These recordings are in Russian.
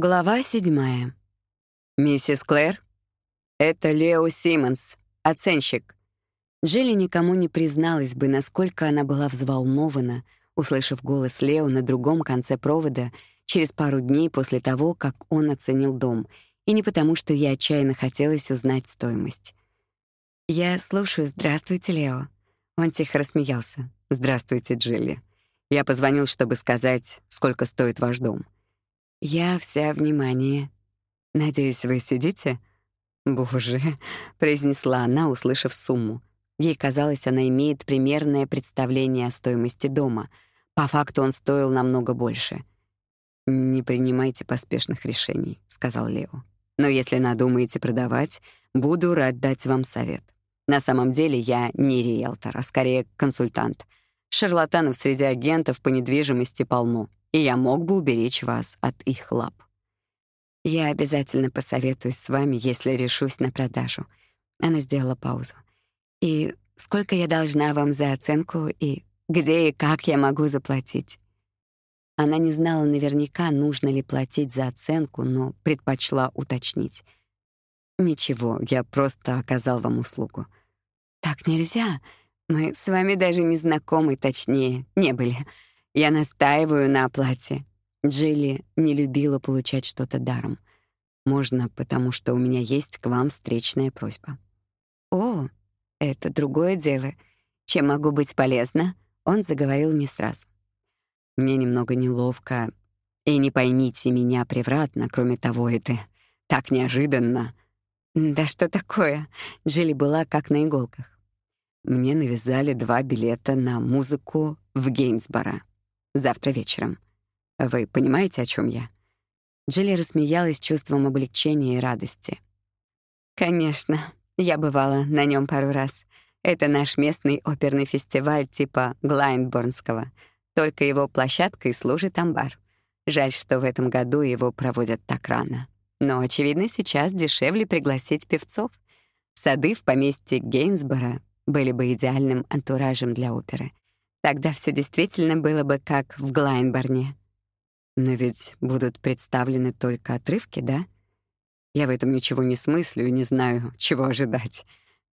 Глава седьмая. «Миссис Клэр?» «Это Лео Симмонс, оценщик». Джилли никому не призналась бы, насколько она была взволнована, услышав голос Лео на другом конце провода через пару дней после того, как он оценил дом, и не потому, что ей отчаянно хотелось узнать стоимость. «Я слушаю. Здравствуйте, Лео». Он тихо рассмеялся. «Здравствуйте, Джилли. Я позвонил, чтобы сказать, сколько стоит ваш дом». «Я вся внимание. Надеюсь, вы сидите?» «Боже», — произнесла она, услышав сумму. Ей казалось, она имеет примерное представление о стоимости дома. По факту он стоил намного больше. «Не принимайте поспешных решений», — сказал Лео. «Но если надумаете продавать, буду рад дать вам совет. На самом деле я не риэлтор, а скорее консультант. Шарлатанов среди агентов по недвижимости полно и я мог бы уберечь вас от их лап. Я обязательно посоветуюсь с вами, если решусь на продажу. Она сделала паузу. И сколько я должна вам за оценку и где и как я могу заплатить? Она не знала наверняка, нужно ли платить за оценку, но предпочла уточнить. Ничего, я просто оказал вам услугу. Так нельзя. Мы с вами даже не знакомы, точнее, не были. Я настаиваю на оплате. Джилли не любила получать что-то даром. Можно, потому что у меня есть к вам встречная просьба. О, это другое дело. Чем могу быть полезна? Он заговорил не сразу. Мне немного неловко, и не поймите меня превратно, кроме того, это так неожиданно. Да что такое? Джилли была как на иголках. Мне навязали два билета на музыку в Гейнсборо завтра вечером. Вы понимаете, о чем я?» Джилли рассмеялась чувством облегчения и радости. «Конечно, я бывала на нем пару раз. Это наш местный оперный фестиваль типа Глайндборнского. Только его площадкой служит амбар. Жаль, что в этом году его проводят так рано. Но, очевидно, сейчас дешевле пригласить певцов. Сады в поместье Гейнсборо были бы идеальным антуражем для оперы. Тогда все действительно было бы как в Глайнборне. Но ведь будут представлены только отрывки, да? Я в этом ничего не смыслю и не знаю, чего ожидать.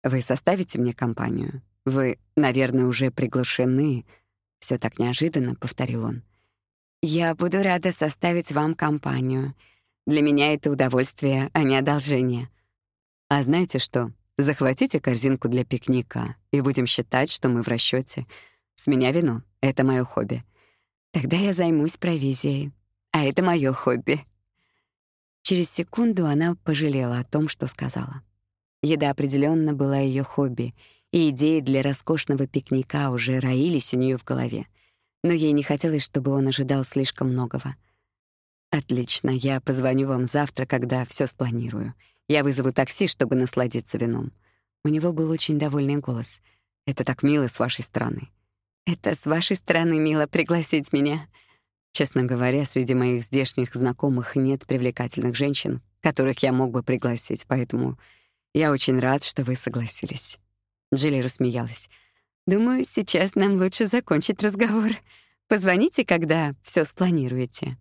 Вы составите мне компанию? Вы, наверное, уже приглашены. Все так неожиданно, повторил он. Я буду рада составить вам компанию. Для меня это удовольствие, а не одолжение. А знаете что? Захватите корзинку для пикника, и будем считать, что мы в расчете. С меня вино. Это мое хобби. Тогда я займусь провизией. А это мое хобби. Через секунду она пожалела о том, что сказала. Еда определенно была ее хобби, и идеи для роскошного пикника уже роились у нее в голове. Но ей не хотелось, чтобы он ожидал слишком многого. «Отлично, я позвоню вам завтра, когда все спланирую. Я вызову такси, чтобы насладиться вином». У него был очень довольный голос. «Это так мило с вашей стороны. Это с вашей стороны мило пригласить меня. Честно говоря, среди моих здешних знакомых нет привлекательных женщин, которых я мог бы пригласить, поэтому я очень рад, что вы согласились. Джилли рассмеялась. Думаю, сейчас нам лучше закончить разговор. Позвоните, когда все спланируете.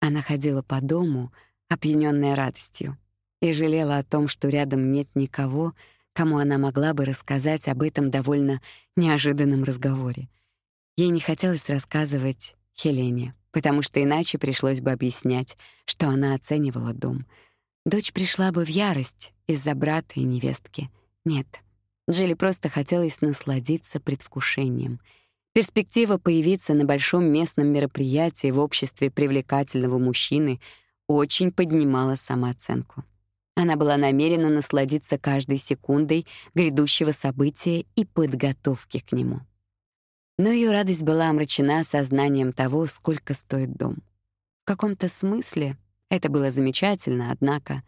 Она ходила по дому, опьянённая радостью, и жалела о том, что рядом нет никого, кому она могла бы рассказать об этом довольно неожиданном разговоре. Ей не хотелось рассказывать Хелене, потому что иначе пришлось бы объяснять, что она оценивала дом. Дочь пришла бы в ярость из-за брата и невестки. Нет, Джилли просто хотелось насладиться предвкушением. Перспектива появиться на большом местном мероприятии в обществе привлекательного мужчины очень поднимала самооценку. Она была намерена насладиться каждой секундой грядущего события и подготовки к нему. Но ее радость была омрачена сознанием того, сколько стоит дом. В каком-то смысле это было замечательно, однако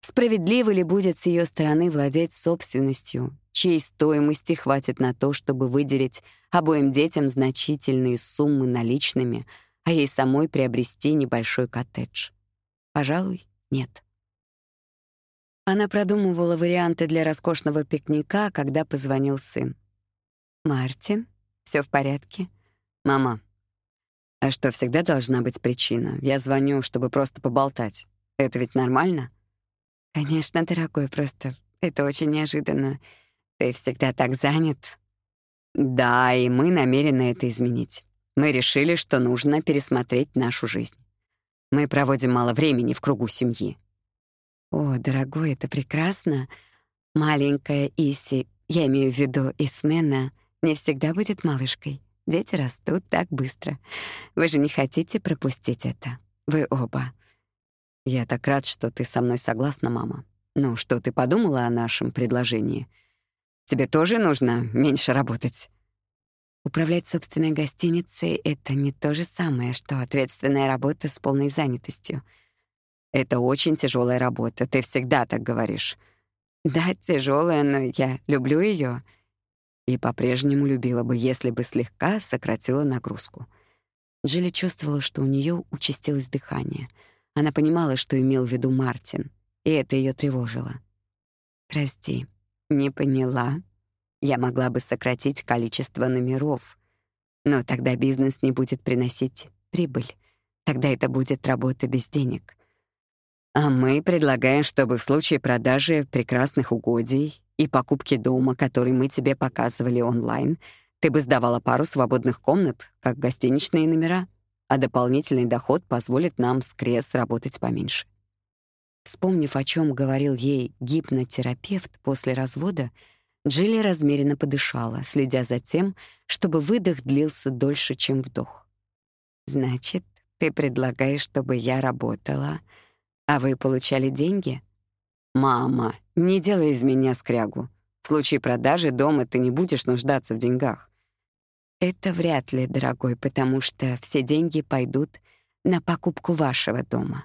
справедливо ли будет с ее стороны владеть собственностью, чьей стоимости хватит на то, чтобы выделить обоим детям значительные суммы наличными, а ей самой приобрести небольшой коттедж? Пожалуй, нет. Она продумывала варианты для роскошного пикника, когда позвонил сын. «Мартин, все в порядке?» «Мама, А что, всегда должна быть причина? Я звоню, чтобы просто поболтать. Это ведь нормально? Конечно, дорогой, просто это очень неожиданно. Ты всегда так занят. Да, и мы намерены это изменить. Мы решили, что нужно пересмотреть нашу жизнь. Мы проводим мало времени в кругу семьи. О, дорогой, это прекрасно. Маленькая Иси, я имею в виду Исмена, не всегда будет малышкой. Дети растут так быстро. Вы же не хотите пропустить это. Вы оба. Я так рад, что ты со мной согласна, мама. Ну, что ты подумала о нашем предложении? Тебе тоже нужно меньше работать. Управлять собственной гостиницей — это не то же самое, что ответственная работа с полной занятостью. Это очень тяжелая работа, ты всегда так говоришь. Да, тяжелая, но я люблю ее И по-прежнему любила бы, если бы слегка сократила нагрузку. Джилли чувствовала, что у нее участилось дыхание. Она понимала, что имел в виду Мартин, и это ее тревожило. «Прости, не поняла. Я могла бы сократить количество номеров, но тогда бизнес не будет приносить прибыль. Тогда это будет работа без денег. А мы предлагаем, чтобы в случае продажи прекрасных угодий и покупки дома, который мы тебе показывали онлайн, ты бы сдавала пару свободных комнат, как гостиничные номера, а дополнительный доход позволит нам с Крес работать поменьше. Вспомнив, о чем говорил ей гипнотерапевт после развода, Джилли размеренно подышала, следя за тем, чтобы выдох длился дольше, чем вдох. «Значит, ты предлагаешь, чтобы я работала, а вы получали деньги?» «Мама, не делай из меня скрягу. В случае продажи дома ты не будешь нуждаться в деньгах». «Это вряд ли, дорогой, потому что все деньги пойдут на покупку вашего дома».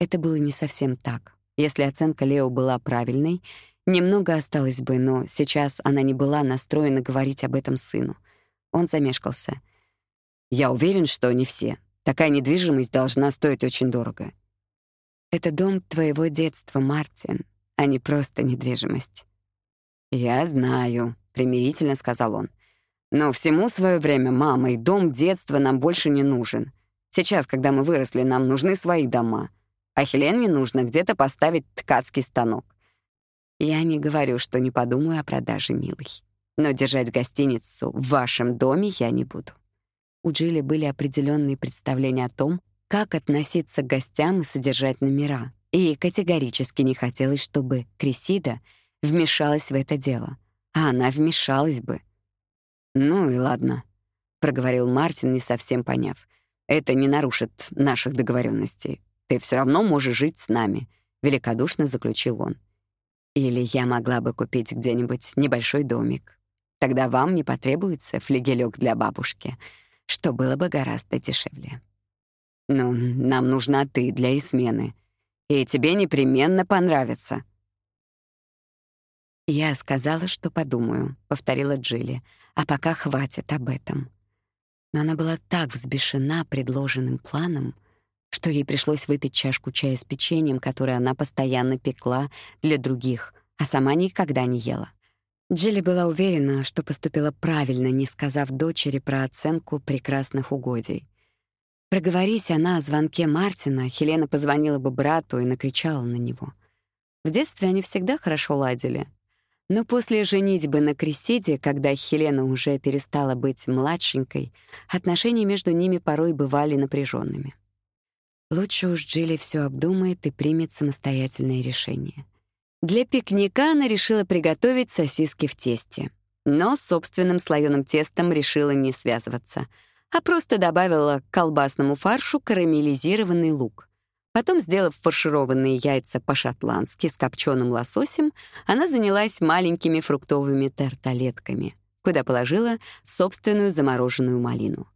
Это было не совсем так. Если оценка Лео была правильной, немного осталось бы, но сейчас она не была настроена говорить об этом сыну. Он замешкался. «Я уверен, что не все. Такая недвижимость должна стоить очень дорого». «Это дом твоего детства, Мартин, а не просто недвижимость». «Я знаю», — примирительно сказал он. «Но всему свое время, мама, и дом детства нам больше не нужен. Сейчас, когда мы выросли, нам нужны свои дома а Хелене нужно где-то поставить ткацкий станок. Я не говорю, что не подумаю о продаже, милый. Но держать гостиницу в вашем доме я не буду. У Джилли были определенные представления о том, как относиться к гостям и содержать номера, и категорически не хотелось, чтобы Крисида вмешалась в это дело. А она вмешалась бы. «Ну и ладно», — проговорил Мартин, не совсем поняв. «Это не нарушит наших договоренностей. Ты все равно можешь жить с нами», — великодушно заключил он. «Или я могла бы купить где-нибудь небольшой домик. Тогда вам не потребуется флигелек для бабушки, что было бы гораздо дешевле». «Ну, нам нужна ты для измены, и тебе непременно понравится». «Я сказала, что подумаю», — повторила Джилли, «а пока хватит об этом». Но она была так взбешена предложенным планом, что ей пришлось выпить чашку чая с печеньем, которое она постоянно пекла для других, а сама никогда не ела. Джилли была уверена, что поступила правильно, не сказав дочери про оценку прекрасных угодий. Проговорись она о звонке Мартина, Хелена позвонила бы брату и накричала на него. В детстве они всегда хорошо ладили. Но после женитьбы на Крисиде, когда Хелена уже перестала быть младшенькой, отношения между ними порой бывали напряженными. Лучше уж Джилли все обдумает и примет самостоятельное решение. Для пикника она решила приготовить сосиски в тесте. Но с собственным слоёным тестом решила не связываться, а просто добавила к колбасному фаршу карамелизированный лук. Потом, сделав фаршированные яйца по-шотландски с копченым лососем, она занялась маленькими фруктовыми тарталетками, куда положила собственную замороженную малину.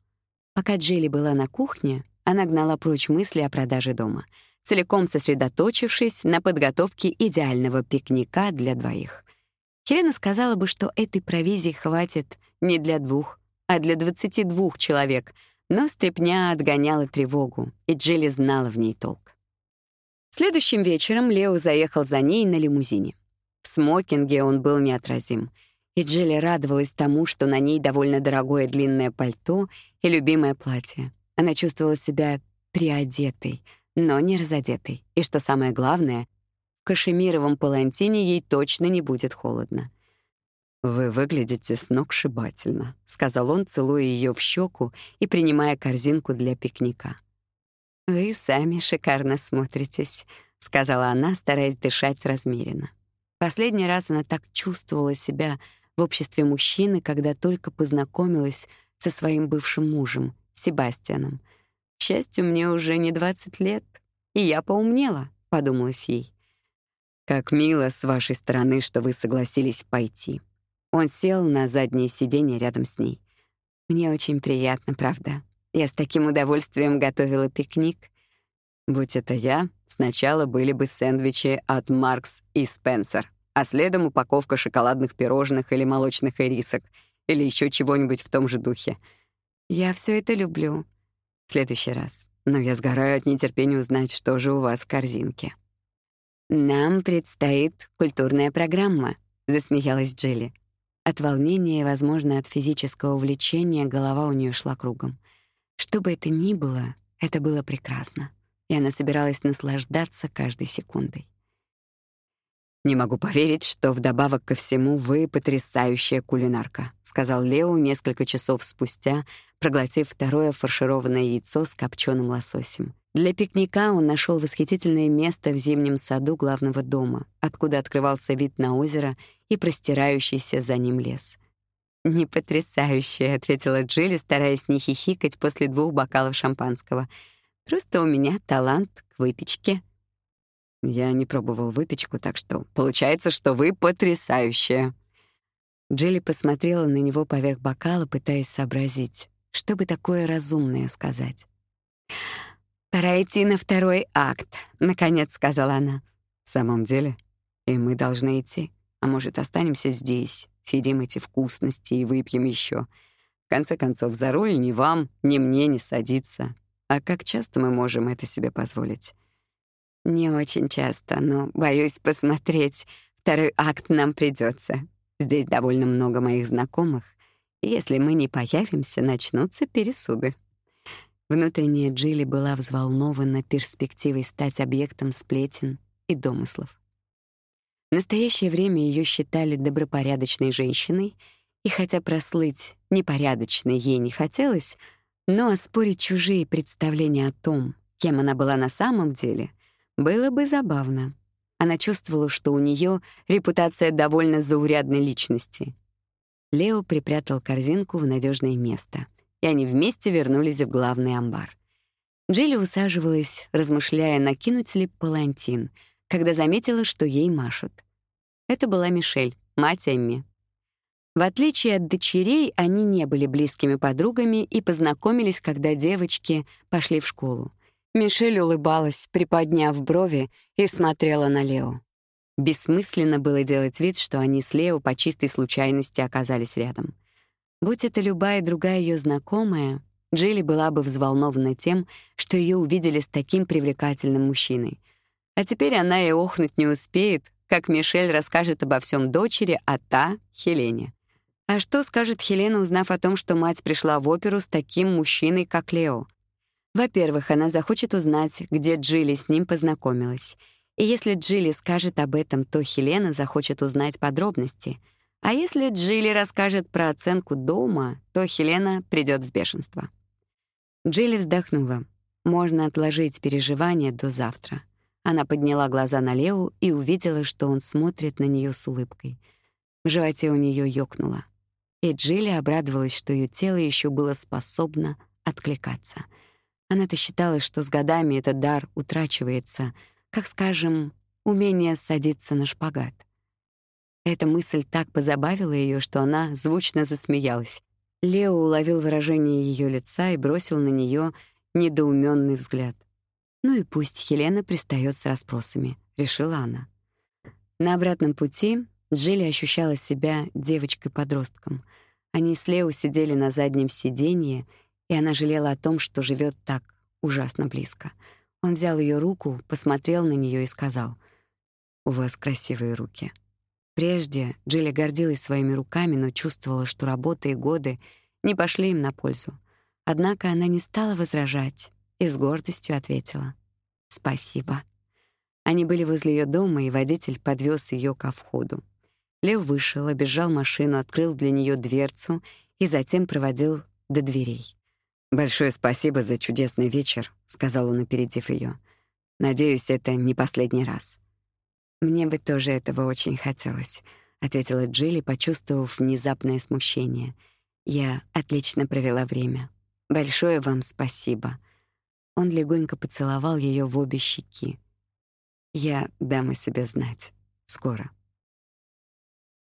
Пока Джилли была на кухне, она гнала прочь мысли о продаже дома, целиком сосредоточившись на подготовке идеального пикника для двоих. Хелена сказала бы, что этой провизии хватит не для двух, а для 22 человек, но стряпня отгоняла тревогу, и Джилли знала в ней толк. Следующим вечером Лео заехал за ней на лимузине. В смокинге он был неотразим, и Джилли радовалась тому, что на ней довольно дорогое длинное пальто и любимое платье. Она чувствовала себя приодетой, но не разодетой. И что самое главное, в кашемировом палантине ей точно не будет холодно. «Вы выглядите сногсшибательно», — сказал он, целуя ее в щеку и принимая корзинку для пикника. «Вы сами шикарно смотритесь», — сказала она, стараясь дышать размеренно. Последний раз она так чувствовала себя в обществе мужчины, когда только познакомилась со своим бывшим мужем, Себастьяном. К счастью, мне уже не 20 лет, и я поумнела, подумалось ей. Как мило с вашей стороны, что вы согласились пойти. Он сел на заднее сиденье рядом с ней. Мне очень приятно, правда. Я с таким удовольствием готовила пикник. Будь это я, сначала были бы сэндвичи от Маркс и Спенсер, а следом упаковка шоколадных пирожных или молочных ирисок, или еще чего-нибудь в том же духе. Я все это люблю. В следующий раз. Но я сгораю от нетерпения узнать, что же у вас в корзинке. «Нам предстоит культурная программа», — засмеялась Джилли. От волнения и, возможно, от физического увлечения голова у нее шла кругом. Что бы это ни было, это было прекрасно, и она собиралась наслаждаться каждой секундой. «Не могу поверить, что вдобавок ко всему вы потрясающая кулинарка», сказал Лео несколько часов спустя, проглотив второе фаршированное яйцо с копченым лососем. Для пикника он нашел восхитительное место в зимнем саду главного дома, откуда открывался вид на озеро и простирающийся за ним лес. «Не потрясающе», — ответила Джилли, стараясь не хихикать после двух бокалов шампанского. «Просто у меня талант к выпечке». Я не пробовал выпечку, так что получается, что вы потрясающая. Джилли посмотрела на него поверх бокала, пытаясь сообразить, что бы такое разумное сказать. «Пора идти на второй акт», — наконец сказала она. «В самом деле? И мы должны идти. А может, останемся здесь, съедим эти вкусности и выпьем еще. В конце концов, за руль ни вам, ни мне не садиться. А как часто мы можем это себе позволить?» Не очень часто, но боюсь посмотреть. Второй акт нам придется. Здесь довольно много моих знакомых. Если мы не появимся, начнутся пересуды. Внутренняя Джилли была взволнована перспективой стать объектом сплетен и домыслов. В настоящее время ее считали добропорядочной женщиной, и хотя прослыть непорядочной ей не хотелось, но оспорить чужие представления о том, кем она была на самом деле, было бы забавно. Она чувствовала, что у нее репутация довольно заурядной личности. Лео припрятал корзинку в надежное место, они вместе вернулись в главный амбар. Джилли усаживалась, размышляя, накинуть ли палантин, когда заметила, что ей машут. Это была Мишель, мать Эмми. В отличие от дочерей, они не были близкими подругами и познакомились, когда девочки пошли в школу. Мишель улыбалась, приподняв брови, и смотрела на Лео. Бессмысленно было делать вид, что они с Лео по чистой случайности оказались рядом. Будь это любая другая ее знакомая, Джилли была бы взволнована тем, что ее увидели с таким привлекательным мужчиной. А теперь она и охнуть не успеет, как Мишель расскажет обо всем дочери, а та — Хелене. А что скажет Хелена, узнав о том, что мать пришла в оперу с таким мужчиной, как Лео? Во-первых, она захочет узнать, где Джилли с ним познакомилась. И если Джилли скажет об этом, то Хелена захочет узнать подробности. А если Джилли расскажет про оценку дома, то Хелена придет в бешенство. Джилли вздохнула. Можно отложить переживания до завтра. Она подняла глаза на Лео и увидела, что он смотрит на нее с улыбкой. В животе у нее ёкнуло. И Джилли обрадовалась, что ее тело еще было способно откликаться — она-то считала, что с годами этот дар утрачивается, как, скажем, умение садиться на шпагат. Эта мысль так позабавила ее, что она звучно засмеялась. Лео уловил выражение ее лица и бросил на нее недоуменный взгляд. «Ну и пусть Хелена пристает с расспросами», — решила она. На обратном пути Джилли ощущала себя девочкой-подростком. Они с Лео сидели на заднем сиденье и она жалела о том, что живет так ужасно близко. Он взял ее руку, посмотрел на нее и сказал, «У вас красивые руки». Прежде Джилли гордилась своими руками, но чувствовала, что работа и годы не пошли им на пользу. Однако она не стала возражать и с гордостью ответила: "Спасибо". Они были возле ее дома, и водитель подвез ее ко входу. Лев вышел, обежал машину, открыл для нее дверцу и затем проводил до дверей. «Большое спасибо за чудесный вечер», — сказал он, опередив ее. «Надеюсь, это не последний раз». «Мне бы тоже этого очень хотелось», — ответила Джилли, почувствовав внезапное смущение. «Я отлично провела время. Большое вам спасибо». Он легонько поцеловал ее в обе щеки. «Я дам о себе знать. Скоро».